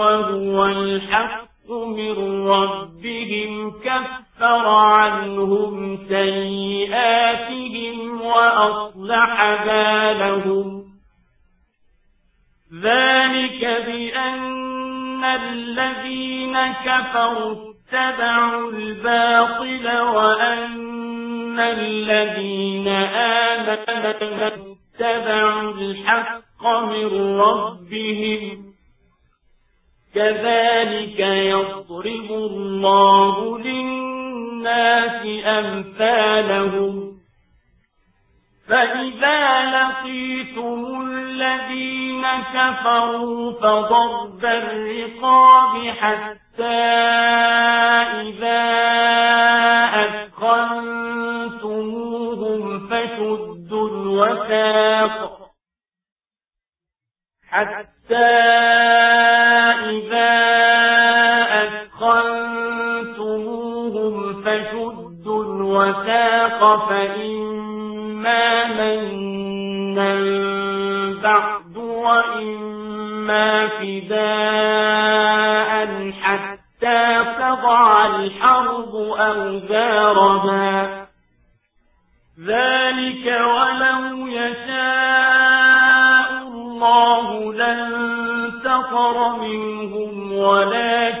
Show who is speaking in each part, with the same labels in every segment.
Speaker 1: وهو الحق من ربهم كفر عنهم سيئاتهم وأصلح بالهم. ذلك بأن الذين كفروا اتبعوا الباطل وأن الذين آمنوا اتبعوا الحق من ربهم. كذلك يضرب الله للناس أمثالهم. فإذا لقيتم الذين كفروا فضرب الرقاب حتى إذا أدخلتموهم فشدوا الوثاق. حتى أدخلتموهم فشدوا الوثاق فإما منا بعد وإما فداء حتى تضع الحرب أوزارها. ذلك ولو يشاء الله لانتصر منهم ولكن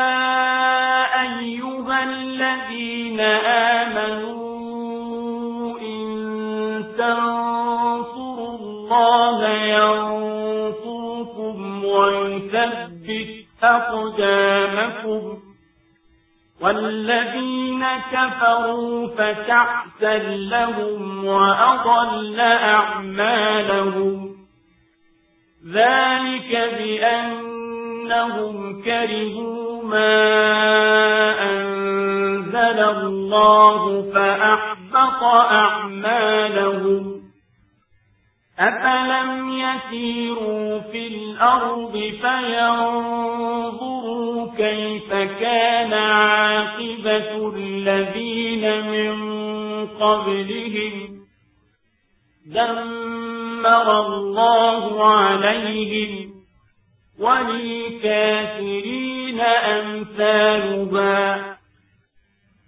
Speaker 1: آمنوا إن تنصروا الله ينصركم ويثبت أقدامكم والذين كفروا فتعسا لهم وأضل أعمالهم ذلك بأنهم كرهوا ما أنزل الله فأحبط أعمالهم. أفلم يسيروا في الأرض فينظروا كيف كان عاقبة الذين من قبلهم؟ دمر الله عليهم وللكافرين أمثالها.